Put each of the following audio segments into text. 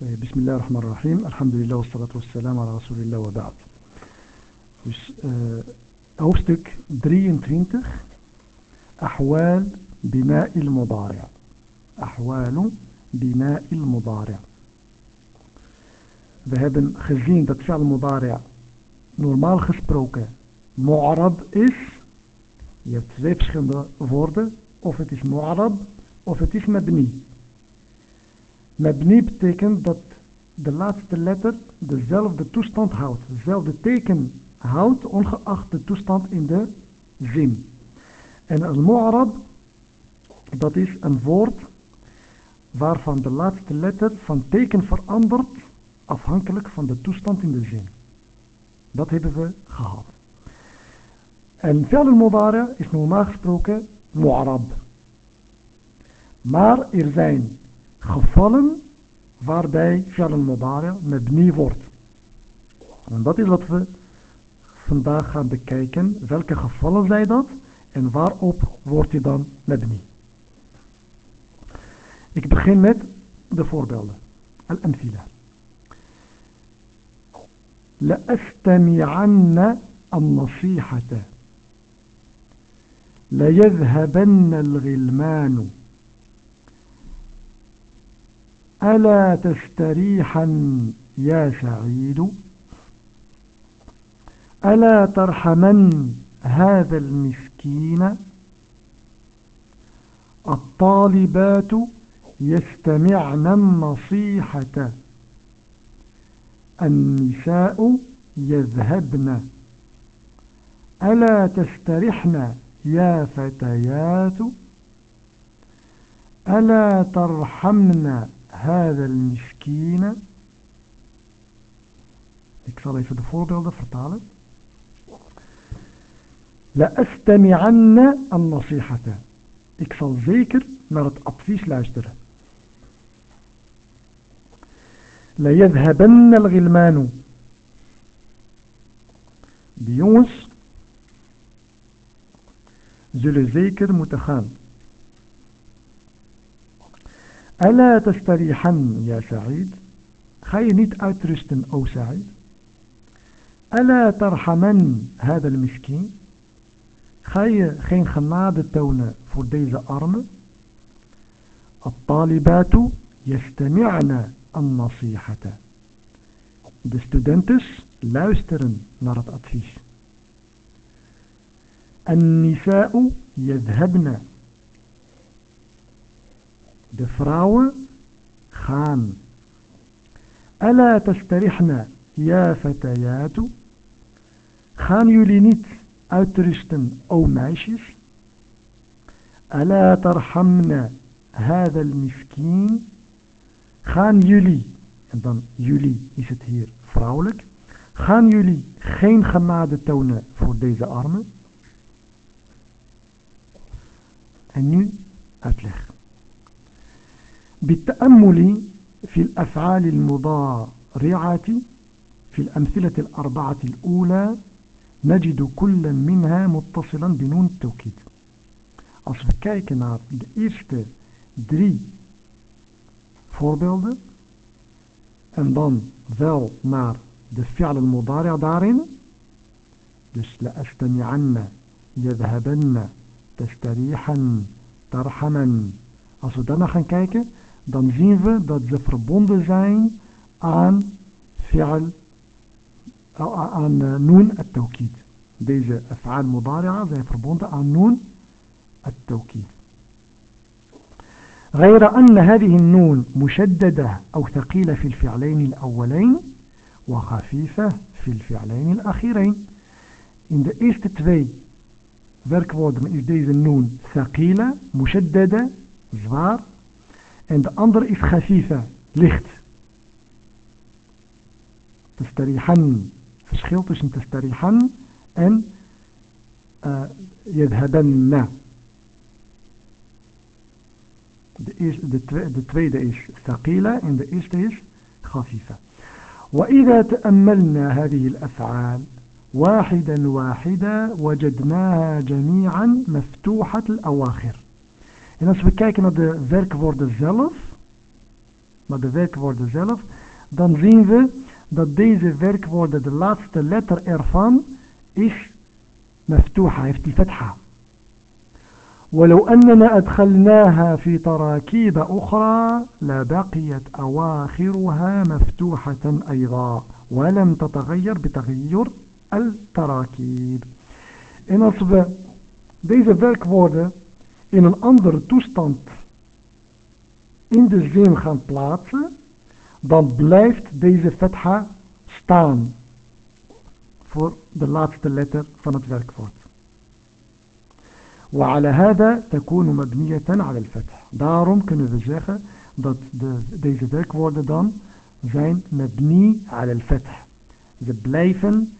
طيب بسم الله الرحمن الرحيم الحمد لله والصلاة والسلام على رسول الله وبعد dus uh, hoofdstuk 23 أحوال بناء المضارع أحوال بناء المضارع We hebben gezien dat fi'al mudari' normaal gesproken mu'arab is. Je hebt twee verschillende woorden. Of het is mu'arab of het is mabni. Mabni betekent dat de laatste letter dezelfde toestand houdt. Dezelfde teken houdt ongeacht de toestand in de zin. En al-mu'arab dat is een woord waarvan de laatste letter van teken verandert afhankelijk van de toestand in de zin. Dat hebben we gehad. En fi'al al-mudari is normaal gesproken mu'arab. Maar er zijn gevallen waarbij fi'al al-mudari mabni wordt. En dat is wat we vandaag gaan bekijken. Welke gevallen zijn dat en waarop wordt hij dan mabni. Ik begin met de voorbeelden. Al-amthila. لأستمعن النصيحة ليذهبن الغلمان ألا تستريحا يا سعيد ألا ترحمن هذا المسكين؟ الطالبات يستمعن النصيحة. النساء يذهبن. ألا تسترحن يا فتيات؟ ألا ترحمن هذا المسكين Ik zal even de voorbeelden vertalen. لأستمعن النصيحة. Ik zal zeker naar het advies luisteren. ليذهبن الغلمان De jongens zullen zeker moeten gaan. ألا تستريحن يا سعيد؟ خي نيت أترستن أو سعيد؟ ألا ترحمن هذا المسكين؟ خي خين خناد التون فرديز أرم؟ الطالبات يستمعن النصيحة. The students luisteren naar het advies. النساء يذهبن de vrouwen gaan. Ala tastarihna ya fatayatu. Gaan jullie niet uitrusten, o meisjes? Ala tarhamna hada al-miskin. Gaan jullie, en dan jullie is het hier vrouwelijk. Gaan jullie geen genade tonen voor deze armen? En nu uitleg. بالتأمل في الأفعال المضارعة في الأمثلة الأربعة الأولى نجد كل منها متصلا بنون التوكيد Als we kijken naar de eerste drie voorbeelden en dan wel naar de fi'al al-mudari' daarin dus la'astami'anna yadhabanna tastarihan tarhaman als we daarna gaan kijken dan zien we dat ze verbonden zijn aan fi'al aan uh, noon at-tawkid deze af'al mudari'a zijn verbonden aan noon at-tawkid غير أن هذه النون مشددة أو ثقيلة في الفعلين الأولين وخفيفة في الفعلين الأخيرين In de eerste twee werkwoorden is deze noon thaqila, mushaddada, zwaar. En de andere is khafifa, licht. Tastarihan, verschil tussen tastarihan en uh. De, eerste, de, tweede, de tweede is ثقيلة en de eerste is خفيفة وإذا تأملنا هذه الأفعال واحدا واحدا وجدناها جميعا مفتوحة الأواخر En als we kijken naar de werkwoorden zelf, naar de werkwoorden zelf, dan zien we dat deze werkwoorden, de laatste letter ervan, is مفتوحة heeft die فتحة ولو أننا أدخلناها في تراكيب أخرى لبقيت أواخرها مفتوحة أيضا ولم تتغير بتغير التراكيب En als we deze werkwoorden in een andere toestand in de zin gaan plaatsen, dan blijft deze fetha staan voor de laatste letter van het werkwoord. وعلى هذا تكون مبنية على الفتح. Daarom kunnen we zeggen dat de, deze werkwoorden dan zijn mabni على الفتح. Ze blijven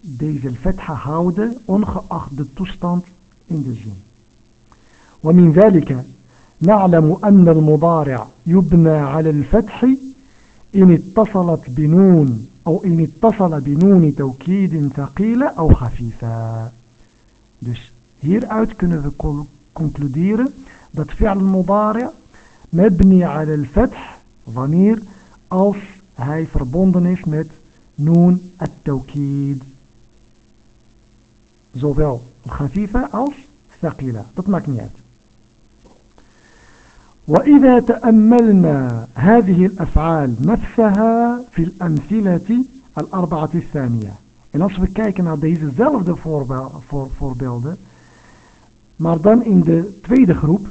deze fetha houden ongeacht de toestand in de zin. ومن ذلك نعلم أن المضارع يبنى على الفتح إن اتصلت بنون أو إن اتصل بنون توكيد ثقيلة أو خفيفة. Dus hieruit كنا نقول concluderen dat فعل المضارع مبني على الفتح ضمير أو هاي verbonden is met نون التوكيد zowel الخفيفة أو ثقيلة dat maakt وإذا تأملنا هذه الأفعال نفسها في الأمثلة الأربعة الثانية En als we kijken naar dezezelfde voorbeelden, maar dan in de tweede groep,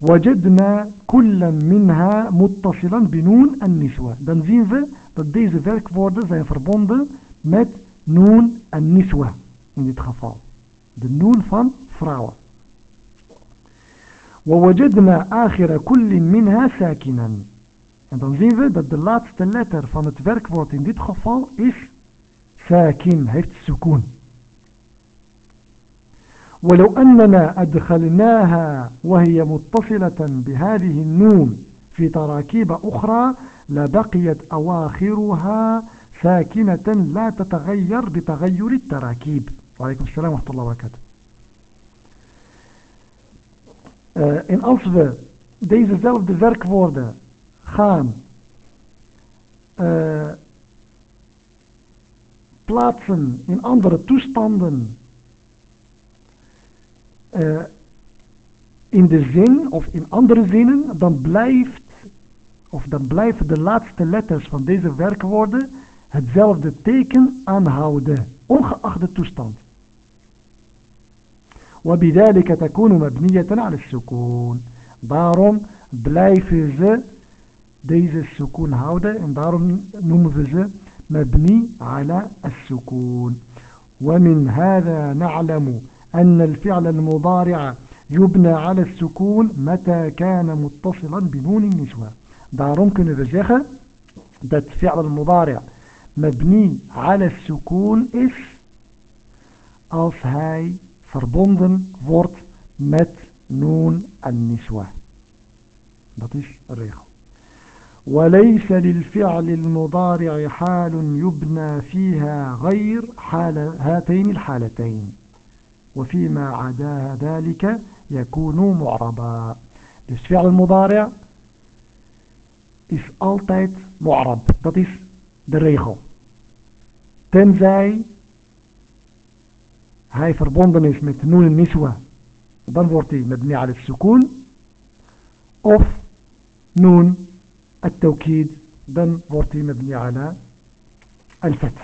وجدنا كل منها متصلا بنون النسوة. Dan zien we dat deze werkwoorden zijn verbonden met noon النسوة in dit geval. De noon van vrouwen. ووجدنا آخر كل منها ساكنا. En dan zien we dat de laatste letter van het werkwoord in dit geval is sakin, heeft sukoon. ولو أننا أدخلناها وهي متصلة بهذه النون في تراكيب أخرى لبقيت أواخرها ساكنة لا تتغير بتغير التراكيب. وعليكم السلام ورحمة الله وبركاته. Uh, en als we deze zelfde werkwoorden gaan uh, plaatsen in andere toestanden uh, in de zin of in andere zinnen, dan blijft of dan blijven de laatste letters van deze werkwoorden hetzelfde teken aanhouden, ongeacht de toestand. وبذلك تكون مبنية على السكون. دارم بلايفز deze السكون houden daarom noemen ze مبني على السكون ومن هذا نعلم أن الفعل المضارع يبنى على السكون متى كان متصلا بنون النسوة. daarom kunnen we zeggen dat فعل المضارع مبني على السكون is of hij verbonden wordt met noon en niswa. Dat is een regel. وليس للفعل المضارع حال يبنى فيها غير حال هاتين الحالتين وفيما عدا ذلك يكون معربا dus فعل المضارع is altijd mu'rab dat is de regel tenzij hij verbonden is met noon niswa, dan wordt hij met ni'al al-sukoon. Of noon al-tawkid, dan wordt hij met ni'ala al-fath.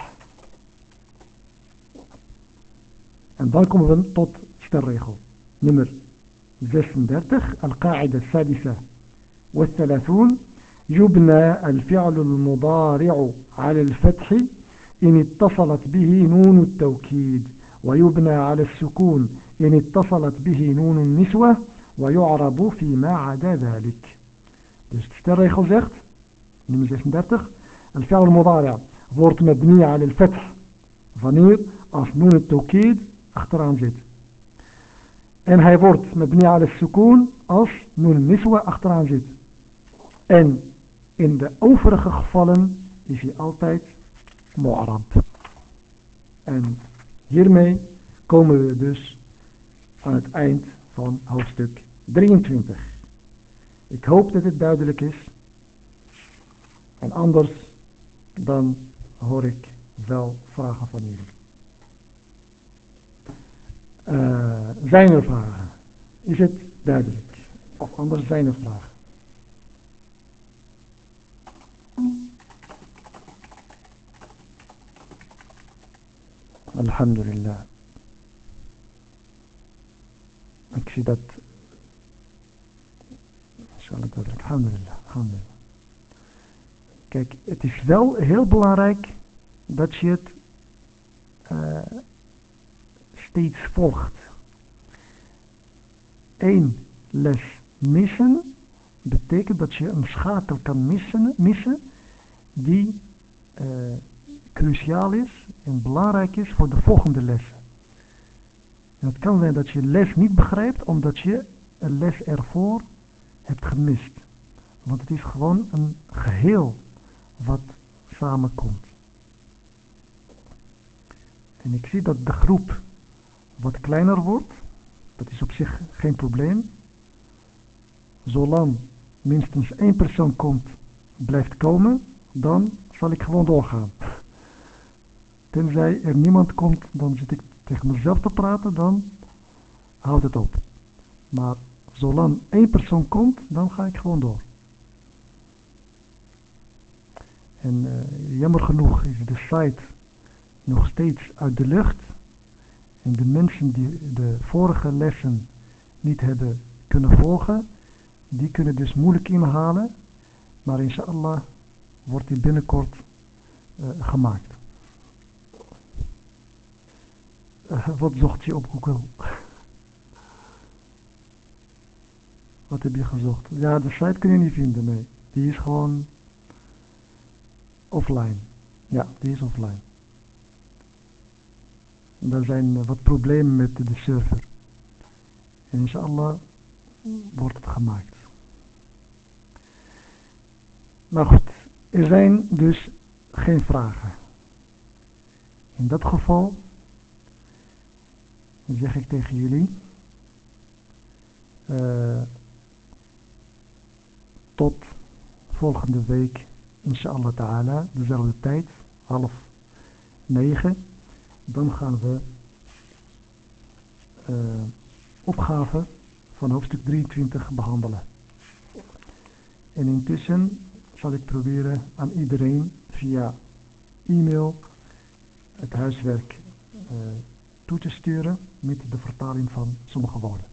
En dan komen we tot stelregel nummer 36 القاعدة السادسة والثلاثون يبنى الفعل المضارع على الفتح إن اتصلت به نون التوكيد ويبنى على السكون إن اتصلت به نون النسوة ويعرب فيما عدا ذلك Dus de stelregel zegt, nummer 36, الفعل المضارع wordt مبني على الفتح wanneer als noon het tawkid achteraan zit. En hij wordt مبني على السكون als noon niswa achteraan zit. En in de overige gevallen is hij altijd mu'arab. En Hiermee komen we dus aan het eind van hoofdstuk 23. Ik hoop dat het duidelijk is. En anders dan hoor ik wel vragen van jullie. Uh, zijn er vragen? Is het duidelijk? Of anders zijn er vragen? Alhamdulillah. Ik zie dat. Alhamdulillah. Alhamdulillah. Kijk, het is wel heel belangrijk dat je het uh, steeds volgt. Eén les missen betekent dat je een schakel kan missen, missen die uh, cruciaal is en belangrijk is voor de volgende lessen. En het kan zijn dat je les niet begrijpt omdat je een les ervoor hebt gemist. Want het is gewoon een geheel wat samenkomt. En ik zie dat de groep wat kleiner wordt. Dat is op zich geen probleem. Zolang minstens één persoon komt, blijft komen, dan zal ik gewoon doorgaan. Tenzij er niemand komt, dan zit ik tegen mezelf te praten, dan houdt het op. Maar zolang één persoon komt, dan ga ik gewoon door. En uh, jammer genoeg is de site nog steeds uit de lucht. En de mensen die de vorige lessen niet hebben kunnen volgen, die kunnen dus moeilijk inhalen. Maar inshallah wordt die binnenkort uh, gemaakt. Uh, wat zocht je op Google? wat heb je gezocht? Ja, de site kun je niet vinden, nee. Die is gewoon offline. Ja, die is offline. Er zijn wat problemen met de server. En inshallah wordt het gemaakt. Maar goed, er zijn dus geen vragen. In dat geval zeg ik tegen jullie uh, tot volgende week inshallah ta'ala dezelfde tijd half negen. Dan gaan we uh, opgave van hoofdstuk 23 behandelen. En intussen zal ik proberen aan iedereen via e-mail het huiswerk uh, toe te sturen met de vertaling van sommige woorden.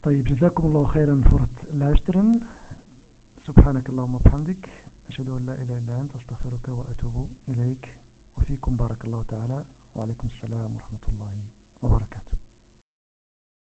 طيب جزاكم الله خيرا voor het luisteren. سبحانك اللهم وبحمدك أشهد أن لا إله إلا أنت أستغفرك وأتوب إليك وفيكم بارك الله تعالى وعليكم السلام ورحمة الله وبركاته